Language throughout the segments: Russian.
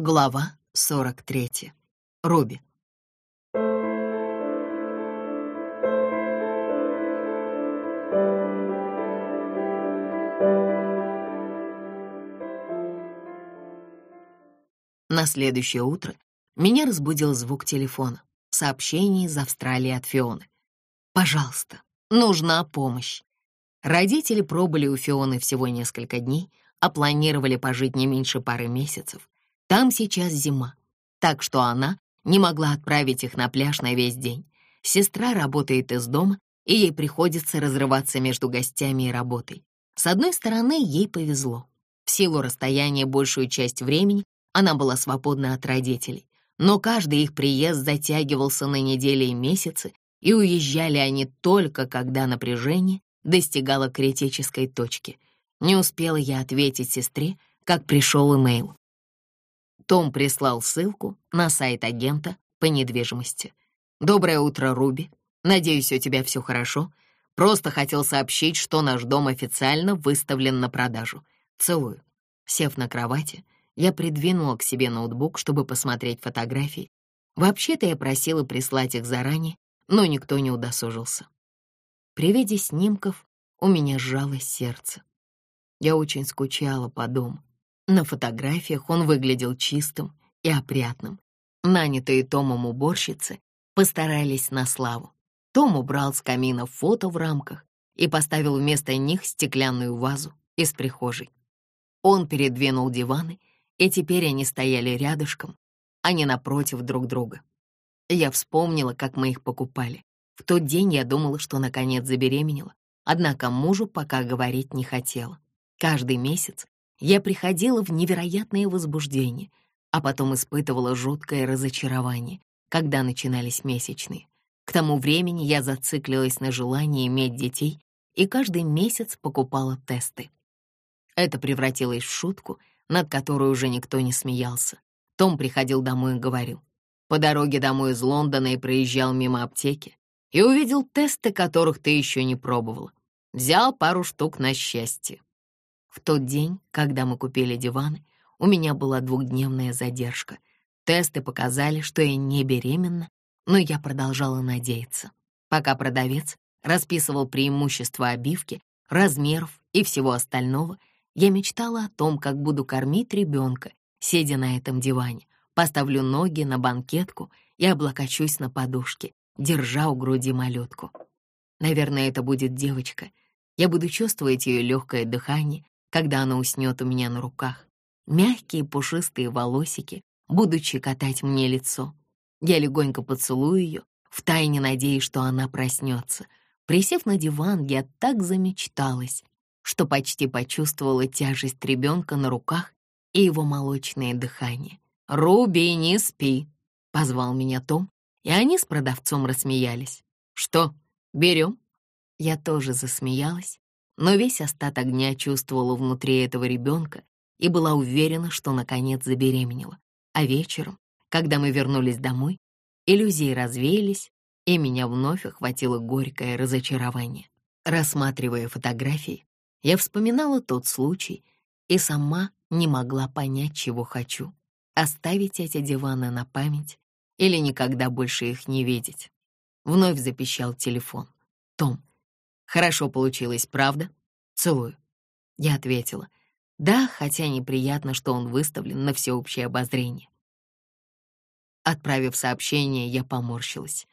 Глава 43. Робби. На следующее утро меня разбудил звук телефона. Сообщение из Австралии от Фионы. «Пожалуйста, нужна помощь». Родители пробыли у Фионы всего несколько дней, а планировали пожить не меньше пары месяцев. Там сейчас зима, так что она не могла отправить их на пляж на весь день. Сестра работает из дома, и ей приходится разрываться между гостями и работой. С одной стороны, ей повезло. В силу расстояния большую часть времени она была свободна от родителей. Но каждый их приезд затягивался на недели и месяцы, и уезжали они только, когда напряжение достигало критической точки. Не успела я ответить сестре, как пришел имейл. Том прислал ссылку на сайт агента по недвижимости. «Доброе утро, Руби. Надеюсь, у тебя все хорошо. Просто хотел сообщить, что наш дом официально выставлен на продажу. Целую». Сев на кровати, я придвинула к себе ноутбук, чтобы посмотреть фотографии. Вообще-то я просила прислать их заранее, но никто не удосужился. При виде снимков у меня сжалось сердце. Я очень скучала по дому. На фотографиях он выглядел чистым и опрятным. Нанятые Томом уборщицы постарались на славу. Том убрал с камина фото в рамках и поставил вместо них стеклянную вазу из прихожей. Он передвинул диваны, и теперь они стояли рядышком, а не напротив друг друга. Я вспомнила, как мы их покупали. В тот день я думала, что наконец забеременела, однако мужу пока говорить не хотела. Каждый месяц я приходила в невероятное возбуждение, а потом испытывала жуткое разочарование, когда начинались месячные. К тому времени я зациклилась на желании иметь детей и каждый месяц покупала тесты. Это превратилось в шутку, над которой уже никто не смеялся. Том приходил домой и говорил. По дороге домой из Лондона и проезжал мимо аптеки и увидел тесты, которых ты еще не пробовала. Взял пару штук на счастье. Тот день, когда мы купили диваны, у меня была двухдневная задержка. Тесты показали, что я не беременна, но я продолжала надеяться. Пока продавец расписывал преимущества обивки, размеров и всего остального, я мечтала о том, как буду кормить ребенка, сидя на этом диване, поставлю ноги на банкетку и облокочусь на подушке, держа у груди малютку. Наверное, это будет девочка. Я буду чувствовать ее легкое дыхание, когда она уснет у меня на руках. Мягкие пушистые волосики будут щекотать мне лицо. Я легонько поцелую ее, втайне надеясь, что она проснется. Присев на диван, я так замечталась, что почти почувствовала тяжесть ребенка на руках и его молочное дыхание. «Руби, не спи!» — позвал меня Том, и они с продавцом рассмеялись. «Что, берем?» Я тоже засмеялась, но весь остаток дня чувствовала внутри этого ребенка и была уверена, что наконец забеременела. А вечером, когда мы вернулись домой, иллюзии развеялись, и меня вновь охватило горькое разочарование. Рассматривая фотографии, я вспоминала тот случай и сама не могла понять, чего хочу. Оставить эти диваны на память или никогда больше их не видеть. Вновь запищал телефон. «Том, Хорошо получилось, правда? Целую. Я ответила. Да, хотя неприятно, что он выставлен на всеобщее обозрение. Отправив сообщение, я поморщилась.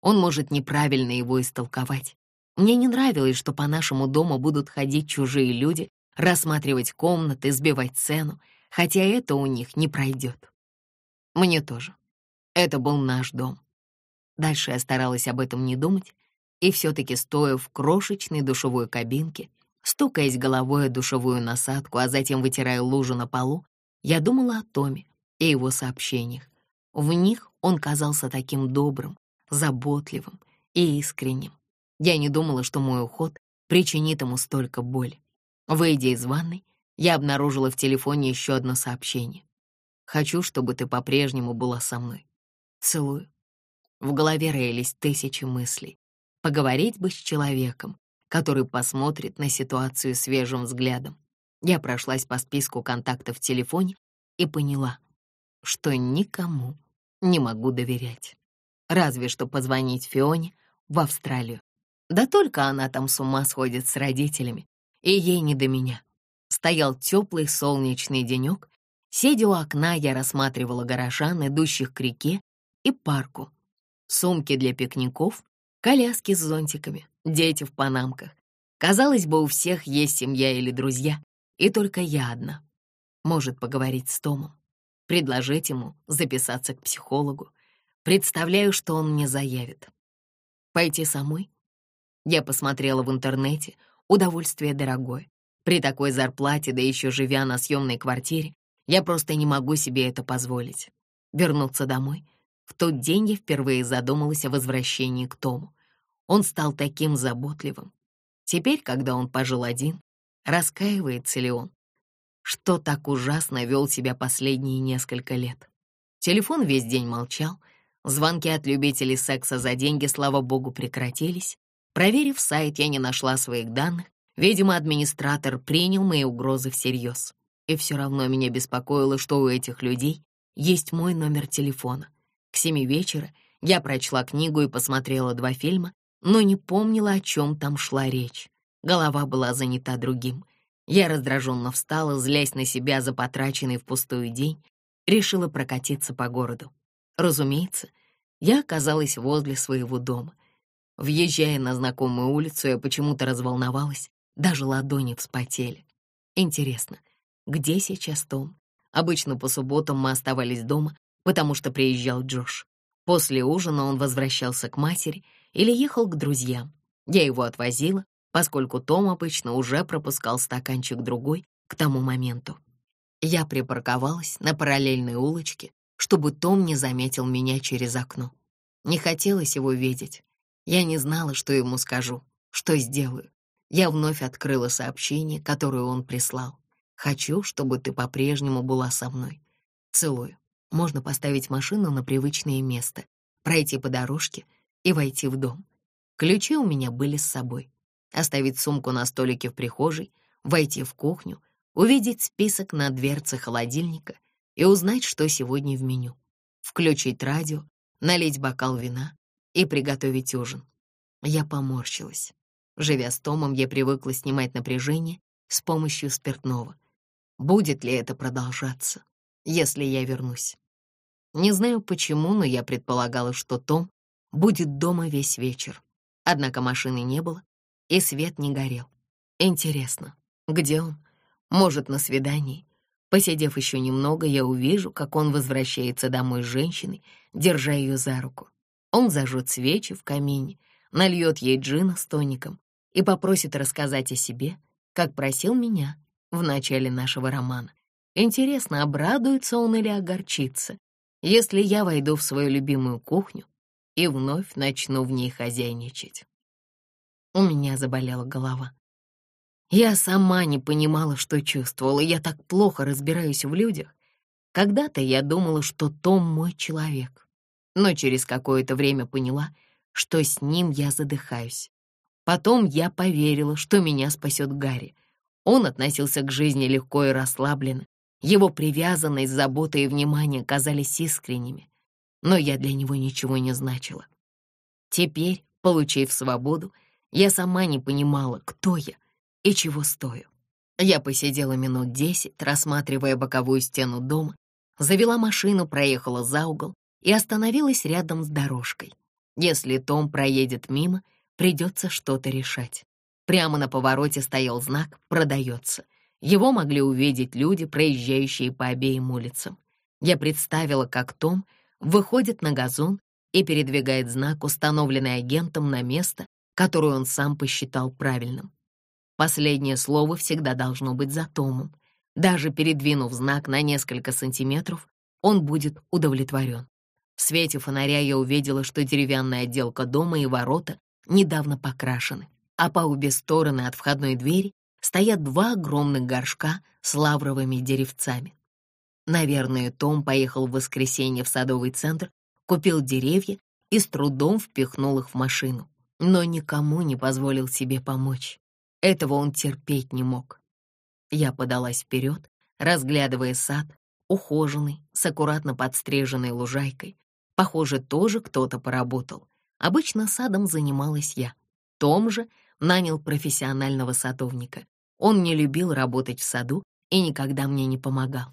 Он может неправильно его истолковать. Мне не нравилось, что по нашему дому будут ходить чужие люди, рассматривать комнаты, сбивать цену, хотя это у них не пройдет. Мне тоже. Это был наш дом. Дальше я старалась об этом не думать, и все-таки стоя в крошечной душевой кабинке, стукаясь головой о душевую насадку, а затем вытирая лужу на полу, я думала о Томе и его сообщениях. В них он казался таким добрым, заботливым и искренним. Я не думала, что мой уход причинит ему столько боли. Выйдя из ванной, я обнаружила в телефоне еще одно сообщение. «Хочу, чтобы ты по-прежнему была со мной. Целую». В голове роились тысячи мыслей. Поговорить бы с человеком, который посмотрит на ситуацию свежим взглядом. Я прошлась по списку контактов в телефоне и поняла. что никому не могу доверять. Разве что позвонить Фионе в Австралию. Да только она там с ума сходит с родителями, и ей не до меня. Стоял теплый солнечный денек. Сидя у окна, я рассматривала горожан, идущих к реке и парку. Сумки для пикников, коляски с зонтиками, дети в панамках. Казалось бы, у всех есть семья или друзья, и только я одна. Может поговорить с Томом, предложить ему записаться к психологу. Представляю, что он мне заявит. Пойти самой? Я посмотрела в интернете, удовольствие дорогое. При такой зарплате, да еще живя на съемной квартире, я просто не могу себе это позволить. Вернуться домой? В тот день я впервые задумалась о возвращении к Тому. Он стал таким заботливым. Теперь, когда он пожил один, раскаивается ли он? Что так ужасно вел себя последние несколько лет? Телефон весь день молчал, звонки от любителей секса за деньги, слава богу, прекратились. Проверив сайт, я не нашла своих данных, Видимо, администратор принял мои угрозы всерьез. И все равно меня беспокоило, что у этих людей есть мой номер телефона. К семи вечера я прочла книгу и посмотрела два фильма, но не помнила, о чем там шла речь. Голова была занята другим. Я раздраженно встала, злясь на себя за потраченный впустую день, решила прокатиться по городу. Разумеется, я оказалась возле своего дома. Въезжая на знакомую улицу, я почему-то разволновалась даже ладони вспотели. Интересно, где сейчас Том? Обычно по субботам мы оставались дома, потому что приезжал Джош. После ужина он возвращался к матери или ехал к друзьям. Я его отвозила, поскольку Том обычно уже пропускал стаканчик другой к тому моменту. Я припарковалась на параллельной улочке, чтобы Том не заметил меня через окно. Не хотелось его видеть. Я не знала, что ему скажу, что сделаю. Я вновь открыла сообщение, которое он прислал. «Хочу, чтобы ты по-прежнему была со мной. Целую. Можно поставить машину на привычное место, пройти по дорожке и войти в дом. Ключи у меня были с собой. Оставить сумку на столике в прихожей, войти в кухню, увидеть список на дверце холодильника и узнать, что сегодня в меню. Включить радио, налить бокал вина и приготовить ужин. Я поморщилась. Живя с Томом, я привыкла снимать напряжение с помощью спиртного. Будет ли это продолжаться, если я вернусь? Не знаю почему, но я предполагала, что Том будет дома весь вечер. Однако машины не было, и свет не горел. Интересно, где он? Может, на свидании? Посидев еще немного, я увижу, как он возвращается домой с женщиной, держа ее за руку. Он зажжет свечи в камине, нальет ей джина с тоником и попросит рассказать о себе, как просил меня в начале нашего романа. Интересно, обрадуется он или огорчится, если я войду в свою любимую кухню и вновь начну в ней хозяйничать. У меня заболела голова. Я сама не понимала, что чувствовала, я так плохо разбираюсь в людях. Когда-то я думала, что Том мой человек, но через какое-то время поняла, что с ним я задыхаюсь. Потом я поверила, что меня спасет Гарри. Он относился к жизни легко и расслабленно. Его привязанность, забота и внимание казались искренними. Но я для него ничего не значила. Теперь, получив свободу, я сама не понимала, кто я и чего стою. Я посидела минут десять, рассматривая боковую стену дома, завела машину, проехала за угол и остановилась рядом с дорожкой. Если Том проедет мимо — Придется что-то решать. Прямо на повороте стоял знак «Продается». Его могли увидеть люди, проезжающие по обеим улицам. Я представила, как Том выходит на газон и передвигает знак, установленный агентом, на место, которое он сам посчитал правильным. Последнее слово всегда должно быть за Томом. Даже передвинув знак на несколько сантиметров, он будет удовлетворен. В свете фонаря я увидела, что деревянная отделка дома и ворота недавно покрашены, а по обе стороны от входной двери стоят два огромных горшка с лавровыми деревцами. Наверное, Том поехал в воскресенье в садовый центр, купил деревья и с трудом впихнул их в машину, но никому не позволил себе помочь. Этого он терпеть не мог. Я подалась вперед, разглядывая сад, ухоженный, с аккуратно подстриженной лужайкой. Похоже, тоже кто-то поработал. Обычно садом занималась я. Том же нанял профессионального садовника. Он не любил работать в саду и никогда мне не помогал.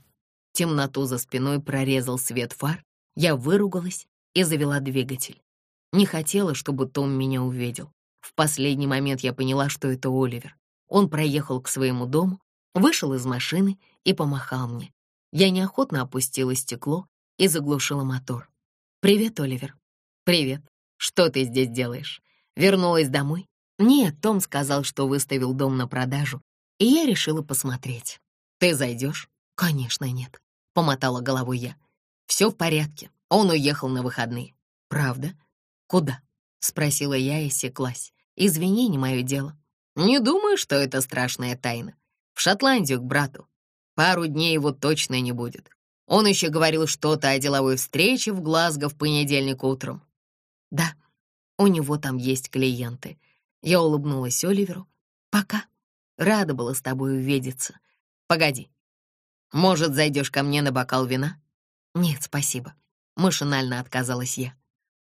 Темноту за спиной прорезал свет фар, я выругалась и завела двигатель. Не хотела, чтобы Том меня увидел. В последний момент я поняла, что это Оливер. Он проехал к своему дому, вышел из машины и помахал мне. Я неохотно опустила стекло и заглушила мотор. «Привет, Оливер». «Привет. Что ты здесь делаешь? Вернулась домой?» «Нет, Том сказал, что выставил дом на продажу, и я решила посмотреть». «Ты зайдешь?» «Конечно, нет», — помотала головой я. «Все в порядке. Он уехал на выходные». «Правда? Куда?» — спросила я и секлась. «Извини, не мое дело». «Не думаю, что это страшная тайна. В Шотландию к брату. Пару дней его точно не будет. Он еще говорил что-то о деловой встрече в Глазго в понедельник утром. Да, у него там есть клиенты. Я улыбнулась Оливеру. Пока. Рада была с тобой увидеться. Погоди. Может, зайдешь ко мне на бокал вина? Нет, спасибо. Машинально отказалась я.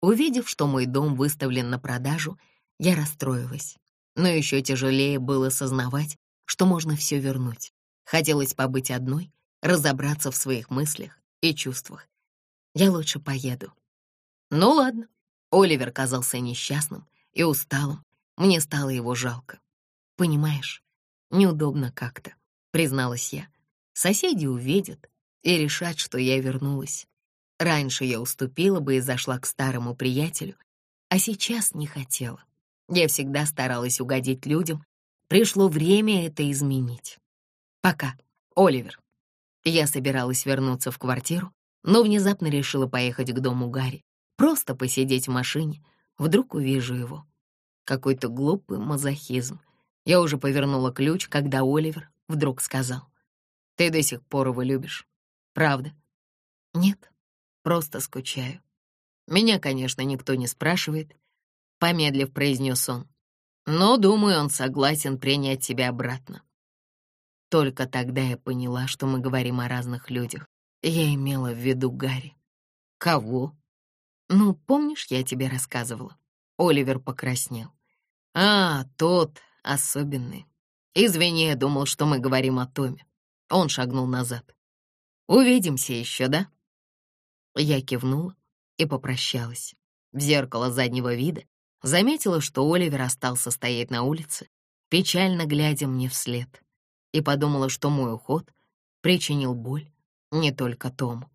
Увидев, что мой дом выставлен на продажу, я расстроилась. Но еще тяжелее было сознавать, что можно все вернуть. Хотелось побыть одной, разобраться в своих мыслях и чувствах. Я лучше поеду. Ну ладно. Оливер казался несчастным и усталым. Мне стало его жалко. Понимаешь, неудобно как-то, призналась я. Соседи увидят и решат, что я вернулась. Раньше я уступила бы и зашла к старому приятелю, а сейчас не хотела. Я всегда старалась угодить людям. Пришло время это изменить. Пока, Оливер. Я собиралась вернуться в квартиру, но внезапно решила поехать к дому Гарри. Просто посидеть в машине. Вдруг увижу его. Какой-то глупый мазохизм. Я уже повернула ключ, когда Оливер вдруг сказал. «Ты до сих пор его любишь. Правда?» «Нет, просто скучаю. Меня, конечно, никто не спрашивает», — помедлив произнес он. «Но, думаю, он согласен принять тебя обратно. Только тогда я поняла, что мы говорим о разных людях. Я имела в виду Гарри. Кого? Ну, помнишь, я тебе рассказывала? Оливер покраснел. А, тот особенный. Извини, я думал, что мы говорим о Томе. Он шагнул назад. Увидимся еще, да? Я кивнула и попрощалась. В зеркало заднего вида заметила, что Оливер остался стоять на улице, печально глядя мне вслед и подумала, что мой уход причинил боль не только Тому.